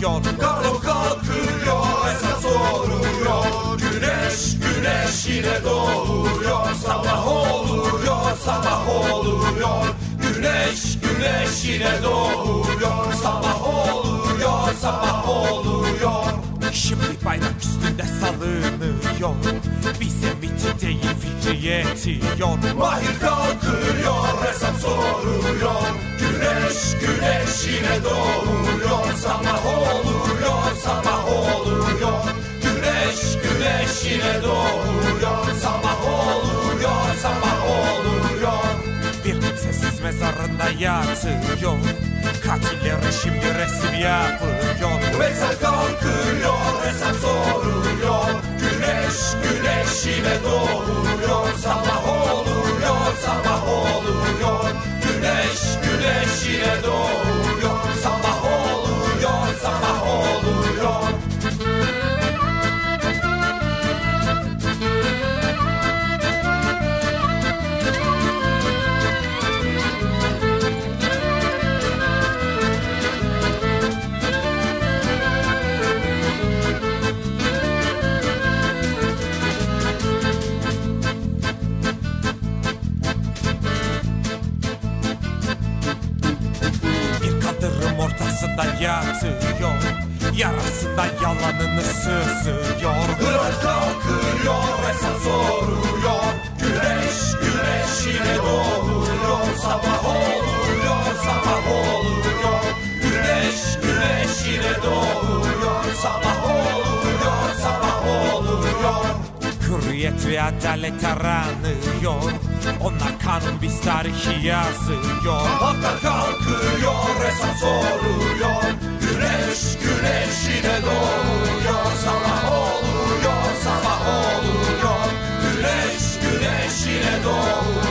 ediyor Karo kalkıyor esas soruyor Güneş güneş yine doğuyor. Sabah oluyor sabah oluyor. Güneş güneş yine doğuyor. Sabah oluyor sabah oluyor Şimdi bayrak üstünde salınıyor. Bize miti değil fikri yetiyor. Mahir kalkıyor hesap soruyor. Güneş güneş yine doğuyor. Sabah oluyor sabah oluyor. Güneş güneş yine doğuyor. Sabah oluyor sabah oluyor. Bir kimsesiz mezarında yatıyor Katilleri şimdi resim yapıyor. Mezar kalkıyor hesap soruyor. Güneş güneş Yarasından yalanını sızıyor Hırat kalkıyor hesap soruyor adalet aranıyor Onlar kanun biz tarihi yazıyor. Halklar kalkıyor hesap soruyor. Güneş güneş yine doğuyor. Sabah oluyor sabah oluyor. Güneş güneş yine doğuyor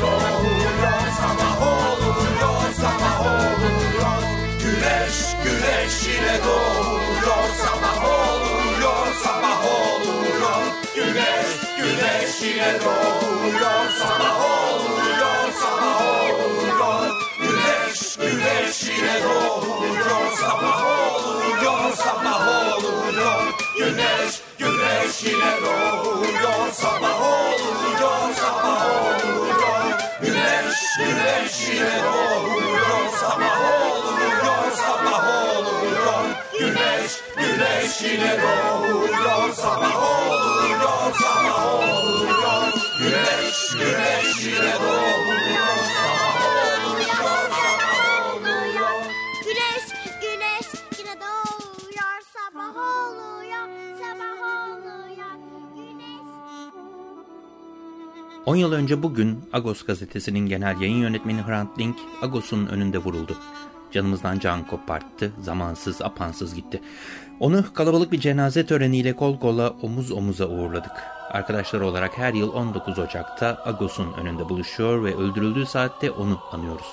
doğuyor Sabah oluyor sabah oluyor. Güneş güneş yine doğuyor Sabah oluyor sabah oluyor. Güneş güneş yine doğuyor Sabah oluyor sabah oluyor. Güneş güneş yine doğuyor Sabah oluyor sabah oluyor. Güneş güneş yine doğuyor Sabah oluyor sabah oluyor Güneş yine doğuyor Sabah oluyor sabah oluyor Güneş güneş yine doğuyor Sabah oluyor sabah oluyor Güneş güneş 10 yıl önce bugün Agos gazetesinin genel yayın yönetmeni Hrant Dink Agos'un önünde vuruldu. Canımızdan can koparttı, zamansız, apansız gitti. Onu kalabalık bir cenaze töreniyle kol kola omuz omuza uğurladık. Arkadaşlar olarak her yıl 19 Ocak'ta Agos'un önünde buluşuyor ve öldürüldüğü saatte onu anıyoruz.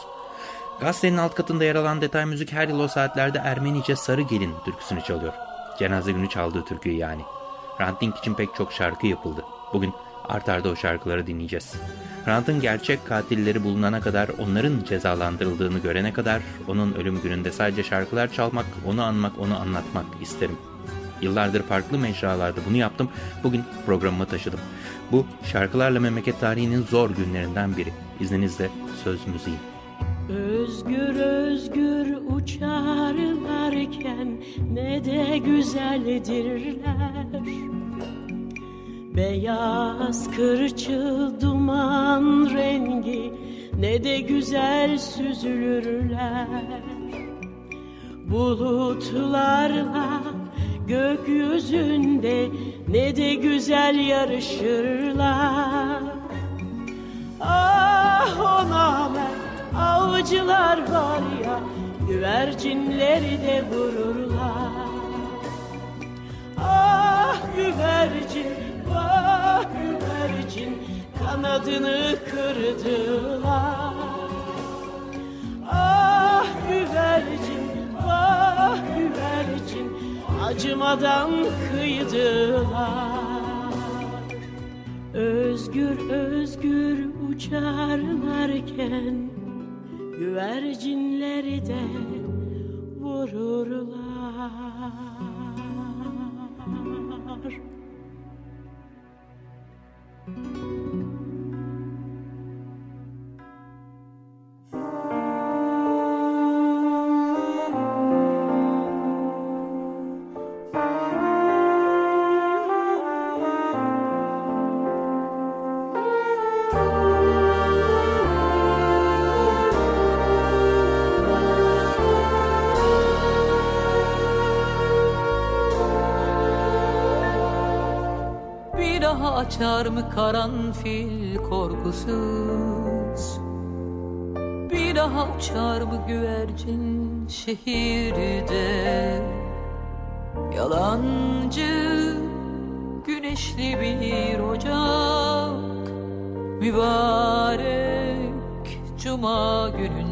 Gazetenin alt katında yer alan detay müzik her yıl o saatlerde Ermenice Sarı Gelin türküsünü çalıyor. Cenaze günü çaldığı türküyü yani. Hrant için pek çok şarkı yapıldı. Bugün art arda o şarkıları dinleyeceğiz. Hrant'ın gerçek katilleri bulunana kadar, onların cezalandırıldığını görene kadar, onun ölüm gününde sadece şarkılar çalmak, onu anmak, onu anlatmak isterim. Yıllardır farklı mecralarda bunu yaptım, bugün programıma taşıdım. Bu şarkılarla memleket tarihinin zor günlerinden biri. İzninizle söz müziği. Özgür özgür uçarlarken ne de güzeldirler Beyaz kırçıl duman rengi ne de güzel süzülürler. Bulutlarla gökyüzünde ne de güzel yarışırlar. Ah ona ben avcılar var ya güvercinleri de vururlar kanadını kırdılar Ah güvercin vah güvercin acımadan kıydılar Özgür özgür uçarlarken güvercinleri de vururlar. Açar mı karanfil korkusuz? Bir daha uçar mı güvercin şehirde? Yalancı güneşli bir ocak Mübarek cuma gününde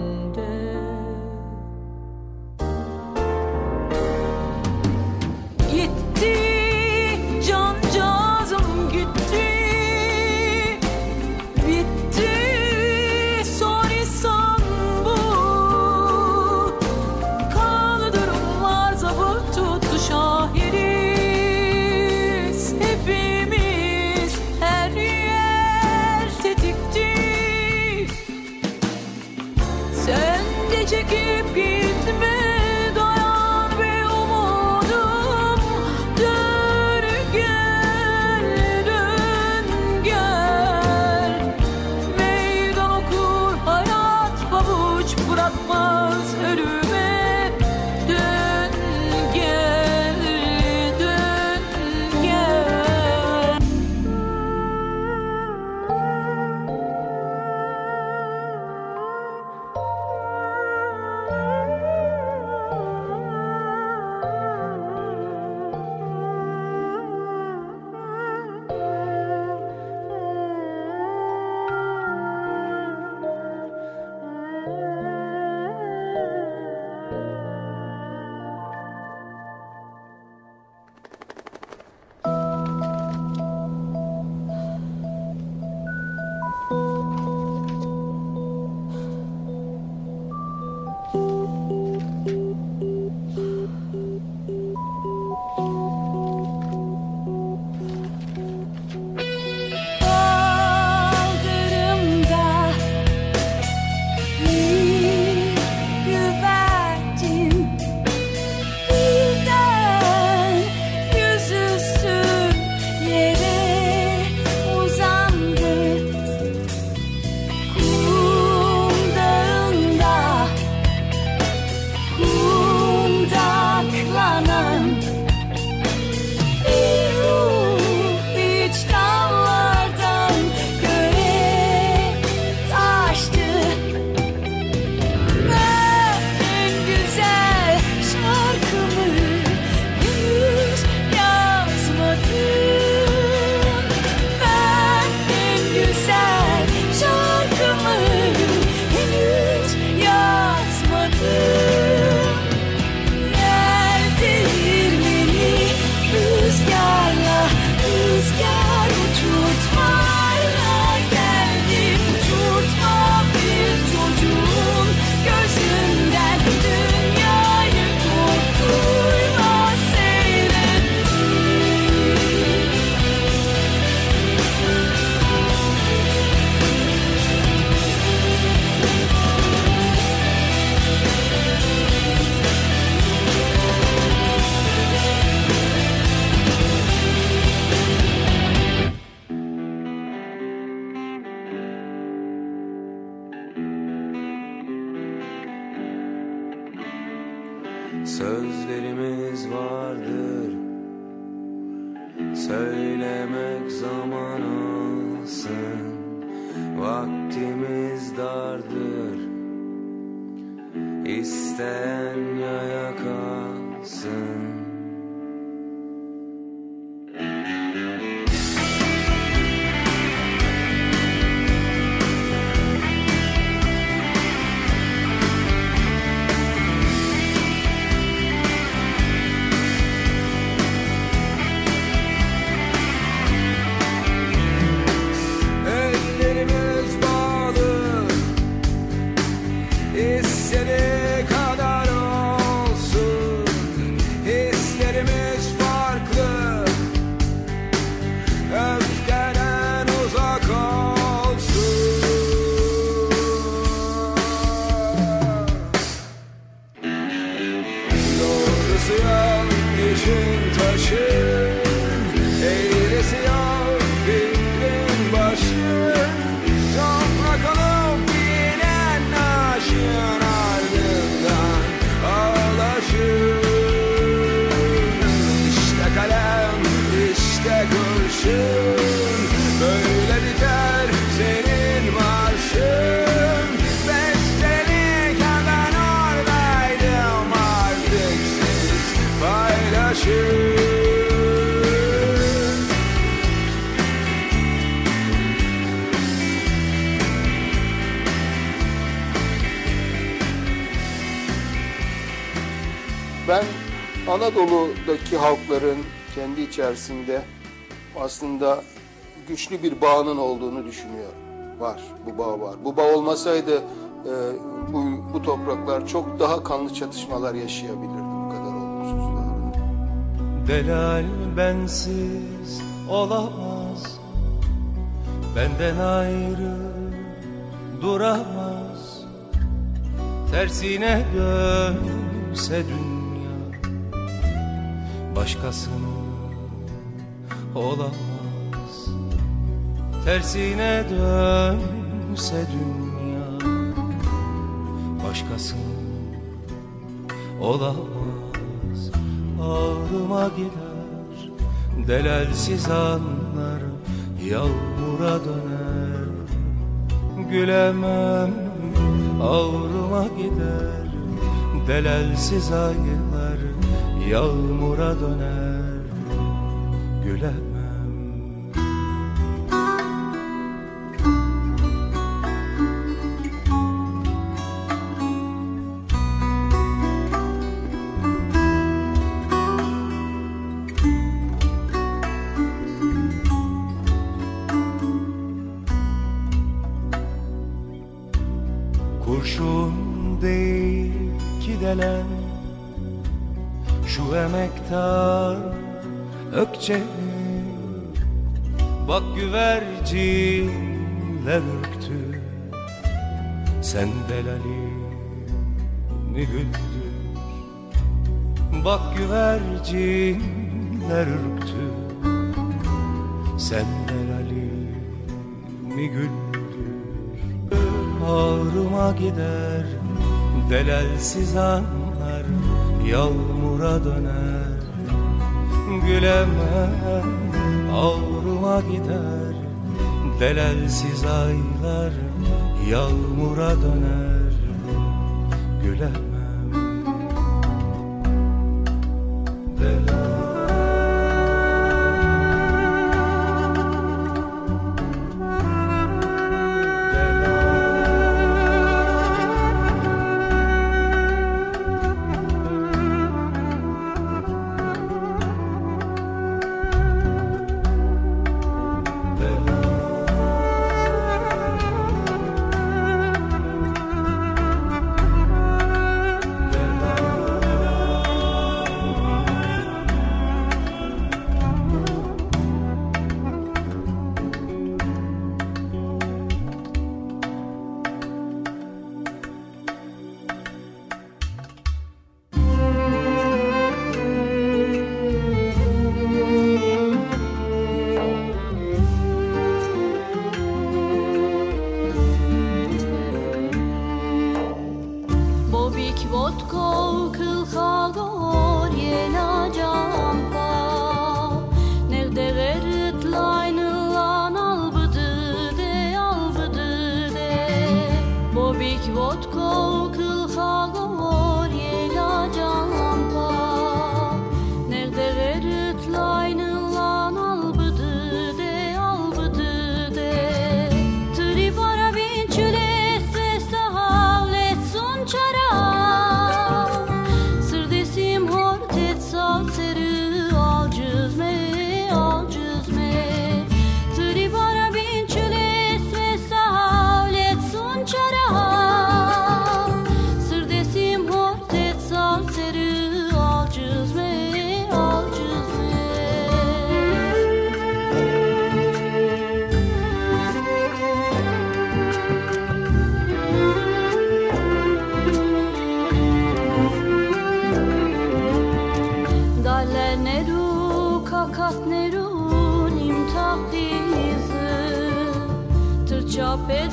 Sözlerimiz vardır. Söylemek zaman alsın. Vaktimiz dardır. İsteyen yaya kalsın Anadolu'daki halkların kendi içerisinde aslında güçlü bir bağının olduğunu düşünüyorum. Var, bu bağ var. Bu bağ olmasaydı e, bu, bu topraklar çok daha kanlı çatışmalar yaşayabilirdi bu kadar olumsuzluğa. Delal bensiz olamaz Benden ayrı duramaz Tersine dönse dünya Başkasını olamaz. Tersine dönse dünya Başkasını olamaz. Ağrıma gider Delalsiz anlar Yağmura döner. Gülemem Ağrıma gider Delalsiz aylar Yağmura döner Gülemem Şu emektar ökçe. Bak güvercinler ürktü Sen delali mi güldür Bak güvercinler ürktü Sen delali mi güldür Ağrıma gider Delalsiz anlar Yağmura döner Gülemem Ağrıma gider. Delalsiz aylar Yağmura döner Gülemem. Delal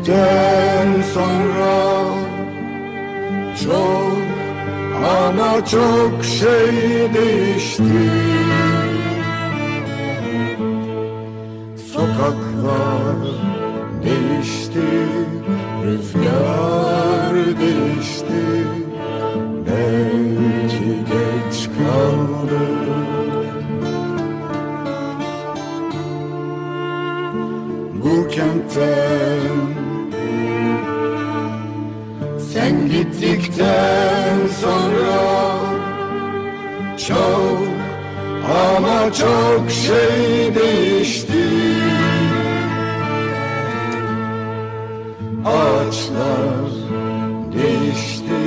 gittikten sonra Çok ama çok şey değişti. Sokaklar değişti Rüzgar değişti. Belki geç kaldı. Bu kentten gittikten sonra Çok ama çok şey değişti. Ağaçlar değişti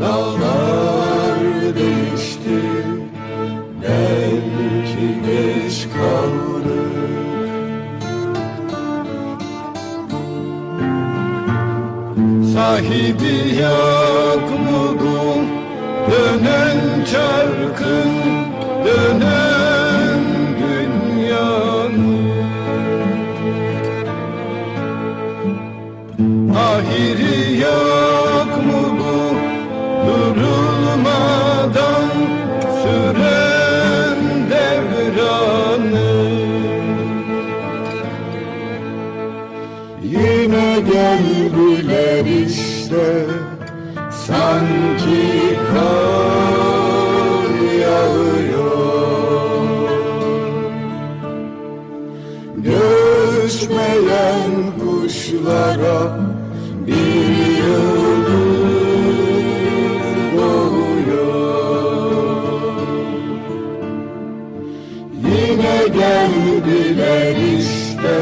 Dağlar değişti. Belki geç kaldı. Sahibi yok çarkın dönen dünyanın Ahiri yok mu bu durulmadan süren devranın Yine geldiler işte sanki kar kuşlara bir yıldız doğuyor Yine geldiler işte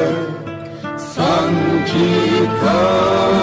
sanki kar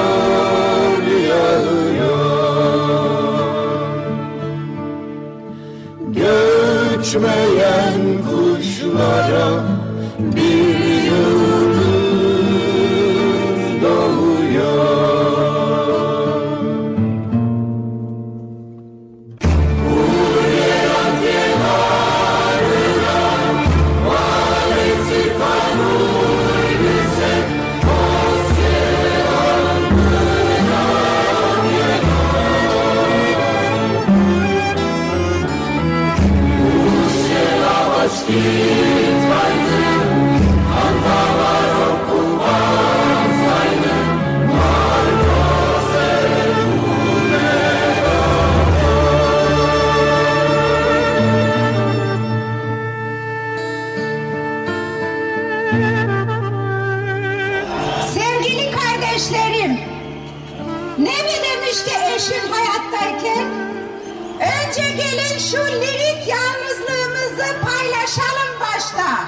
şu lirik yalnızlığımızı paylaşalım başta.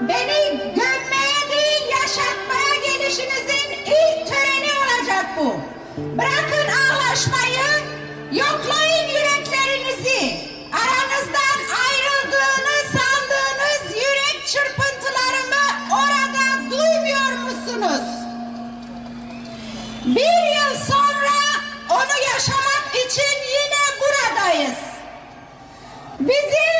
Beni gömmeye değil yaşatmaya gelişinizin ilk töreni olacak bu. Bırakın ağlaşmayı, yoklayın yüreklerinizi. Aranızdan ayrıldığını sandığınız yürek çırpıntılarımı orada duymuyor musunuz? Bir yıl sonra onu yaşamak için yine buradayız. Bizim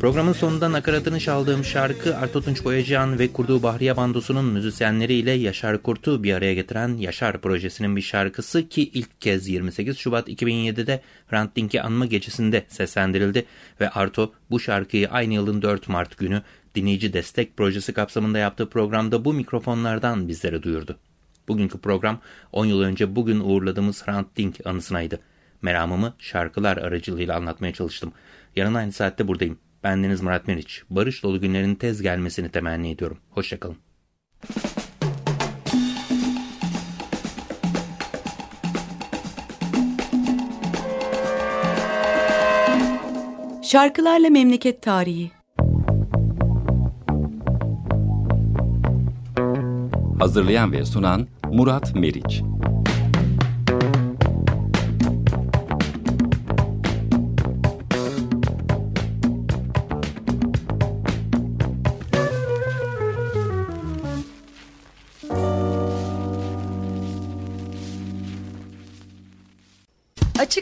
Programın sonunda nakaratını çaldığım şarkı Arto Tunç Boyacıyan ve kurduğu Bahriye Bandosu'nun müzisyenleriyle Yaşar Kurt'u bir araya getiren Yaşar projesinin bir şarkısı ki ilk kez 28 Şubat 2007'de Hrant Dink'i anma gecesinde seslendirildi ve Arto bu şarkıyı aynı yılın 4 Mart günü dinleyici destek projesi kapsamında yaptığı programda bu mikrofonlardan bizlere duyurdu. Bugünkü program 10 yıl önce bugün uğurladığımız Hrant Dink anısınaydı. Meramımı şarkılar aracılığıyla anlatmaya çalıştım. Yarın aynı saatte buradayım. Bendeniz Murat Meriç. Barış dolu günlerin tez gelmesini temenni ediyorum. Hoşçakalın. Şarkılarla Memleket Tarihi Hazırlayan ve sunan Murat Meriç